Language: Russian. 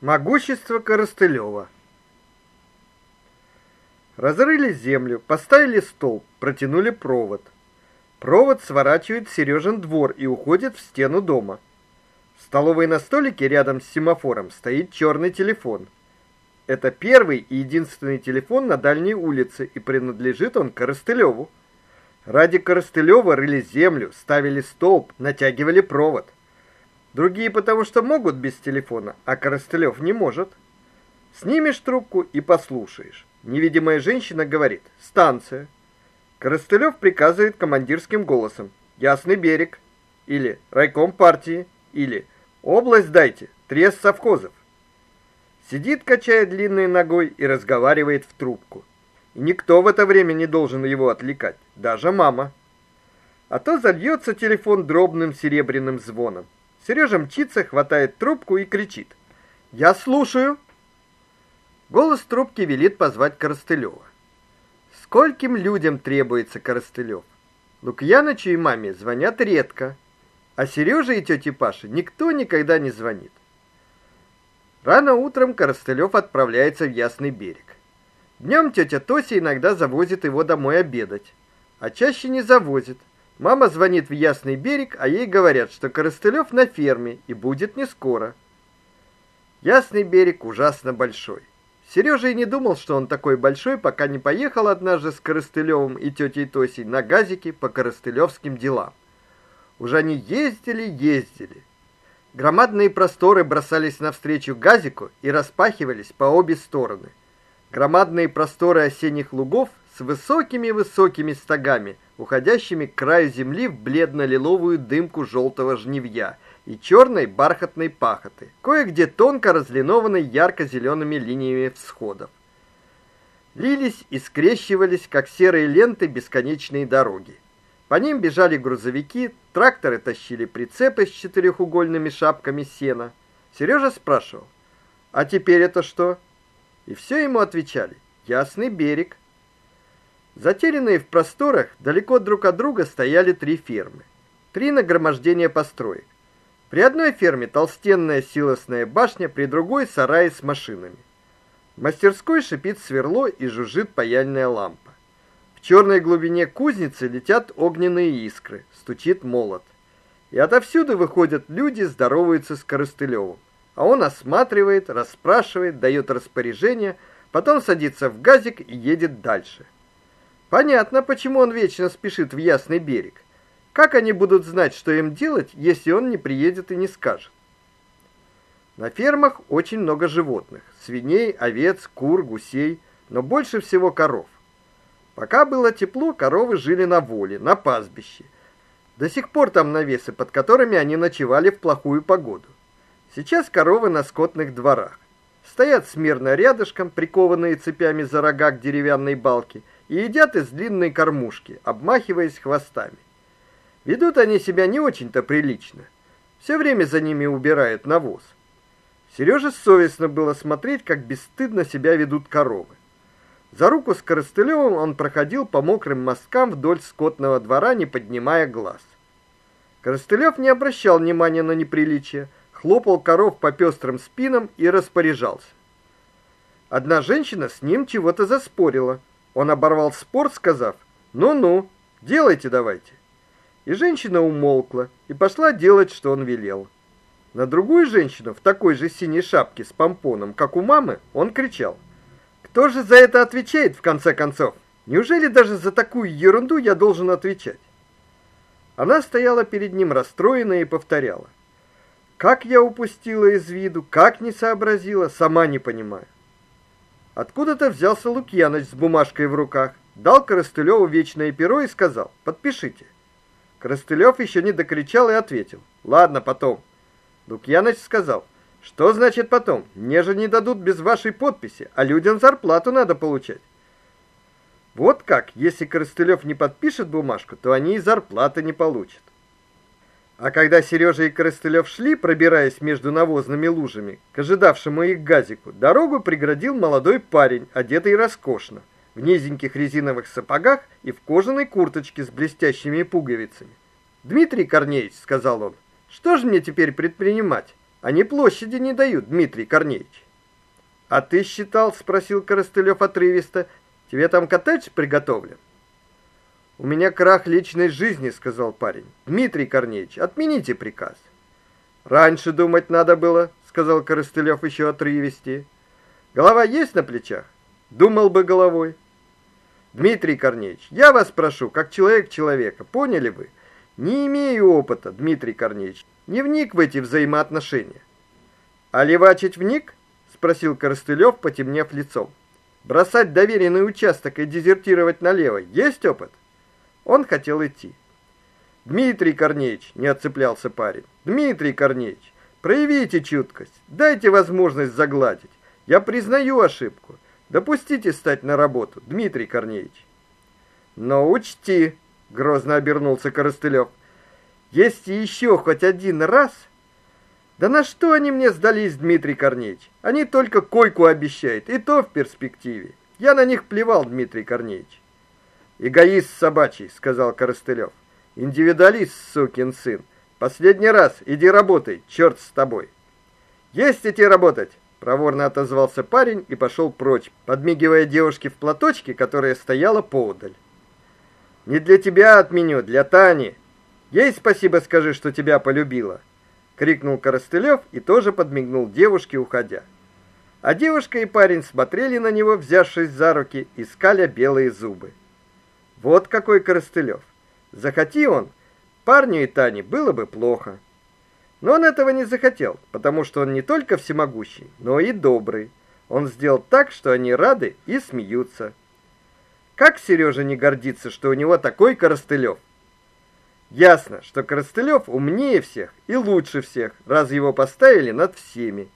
Могущество Коростылева. Разрыли землю, поставили столб, протянули провод. Провод сворачивает Сережин двор и уходит в стену дома. В столовой на столике рядом с семафором стоит черный телефон. Это первый и единственный телефон на дальней улице, и принадлежит он Коростылеву. Ради Коростылева рыли землю, ставили столб, натягивали провод. Другие потому что могут без телефона, а Коростылев не может. Снимешь трубку и послушаешь. Невидимая женщина говорит: "Станция". Коростылев приказывает командирским голосом: "Ясный берег" или "Райком партии" или "Область дайте, трест совхозов". Сидит, качая длинной ногой и разговаривает в трубку. И никто в это время не должен его отвлекать, даже мама. А то зальется телефон дробным серебряным звоном. Сережа мчится, хватает трубку и кричит: "Я слушаю". Голос трубки велит позвать Коростылева. Скольким людям требуется Коростылев? Лукьянычу и маме звонят редко, а Сереже и тете Паше никто никогда не звонит. Рано утром Коростылев отправляется в Ясный берег. Днем тетя Тося иногда завозит его домой обедать, а чаще не завозит. Мама звонит в Ясный берег, а ей говорят, что Коростылев на ферме и будет не скоро. Ясный берег ужасно большой. Сережа и не думал, что он такой большой, пока не поехал однажды с Коростылевым и тетей Тосей на газике по коростылевским делам. Уже они ездили, ездили. Громадные просторы бросались навстречу газику и распахивались по обе стороны. Громадные просторы осенних лугов с высокими-высокими стогами – уходящими к краю земли в бледно-лиловую дымку желтого жнивья и черной бархатной пахоты, кое-где тонко разлинованной ярко зелеными линиями всходов. Лились и скрещивались, как серые ленты, бесконечные дороги. По ним бежали грузовики, тракторы тащили прицепы с четырехугольными шапками сена. Сережа спрашивал: "А теперь это что?" И все ему отвечали: "Ясный берег". Затерянные в просторах, далеко друг от друга стояли три фермы. Три нагромождения построек. При одной ферме толстенная силосная башня, при другой сарай с машинами. В мастерской шипит сверло и жужжит паяльная лампа. В черной глубине кузницы летят огненные искры, стучит молот. И отовсюду выходят люди, здороваются с Коростылевым. А он осматривает, расспрашивает, дает распоряжения, потом садится в газик и едет дальше. Понятно, почему он вечно спешит в Ясный берег. Как они будут знать, что им делать, если он не приедет и не скажет? На фермах очень много животных: свиней, овец, кур, гусей, но больше всего коров. Пока было тепло, коровы жили на воле, на пастбище. До сих пор там навесы, под которыми они ночевали в плохую погоду. Сейчас коровы на скотных дворах. Стоят смирно рядышком, прикованные цепями за рога к деревянной балке и едят из длинной кормушки, обмахиваясь хвостами. Ведут они себя не очень-то прилично. Все время за ними убирают навоз. Сереже совестно было смотреть, как бесстыдно себя ведут коровы. За руку с Коростылевым он проходил по мокрым мосткам вдоль скотного двора, не поднимая глаз. Коростылев не обращал внимания на неприличие, хлопал коров по пестрым спинам и распоряжался. Одна женщина с ним чего-то заспорила. Он оборвал спор, сказав: "Ну-ну, делайте давайте". И женщина умолкла и пошла делать, что он велел. На другую женщину в такой же синей шапке с помпоном, как у мамы, он кричал: "Кто же за это отвечает в конце концов? Неужели даже за такую ерунду я должен отвечать?" Она стояла перед ним расстроенная и повторяла: "Как я упустила из виду, как не сообразила, сама не понимаю". Откуда-то взялся Лукьяныч с бумажкой в руках, дал Коростылеву вечное перо и сказал: "Подпишите". Коростылев еще не докричал и ответил: "Ладно, потом". Лукьяныч сказал: "Что значит потом? Мне же не дадут без вашей подписи, а людям зарплату надо получать". Вот как, если Коростылев не подпишет бумажку, то они и зарплаты не получат. А когда Сережа и Коростылев шли, пробираясь между навозными лужами к ожидавшему их газику, дорогу преградил молодой парень, одетый роскошно, в низеньких резиновых сапогах и в кожаной курточке с блестящими пуговицами. "Дмитрий Корнеевич", сказал он. "Что же мне теперь предпринимать? Они площади не дают, Дмитрий Корнеевич. А ты считал, спросил Коростылев отрывисто, тебе там коттедж приготовлен? У меня крах личной жизни, сказал парень. Дмитрий Корнеевич, отмените приказ. Раньше думать надо было, сказал Коростылев еще отрывистее. Голова есть на плечах? Думал бы головой. Дмитрий Корнеевич, я вас прошу, как человек человека, поняли вы? Не имею опыта, Дмитрий Корнеевич. Не вник в эти взаимоотношения. А левачить вник? спросил Коростылев, потемнев лицом. Бросать доверенный участок и дезертировать налево есть опыт? Он хотел идти. Дмитрий Корнеевич, не отцеплялся парень. Дмитрий Корнеевич, проявите чуткость, дайте возможность загладить. Я признаю ошибку. Допустите стать на работу, Дмитрий Корнеевич. Но учти, грозно обернулся Коростылев. Если еще хоть один раз, да на что они мне сдались, Дмитрий Корнеевич? Они только койку обещают, и то в перспективе. Я на них плевал, Дмитрий Корнеевич. Эгоист собачий, сказал Коростылев. Индивидуалист, сукин сын. Последний раз иди работай, черт с тобой. Есть идти работать, проворно отозвался парень и пошел прочь, подмигивая девушке в платочке, которая стояла поодаль. Не для тебя отменю, для Тани. Ей спасибо скажи, что тебя полюбила, крикнул Коростылев и тоже подмигнул девушке, уходя. А девушка и парень смотрели на него, взявшись за руки, и скаля белые зубы. Вот какой Коростылев. Захоти он, парню и Тане было бы плохо. Но он этого не захотел, потому что он не только всемогущий, но и добрый. Он сделал так, что они рады и смеются. Как Сережа не гордится, что у него такой Коростылев? Ясно, что Коростылев умнее всех и лучше всех, раз его поставили над всеми.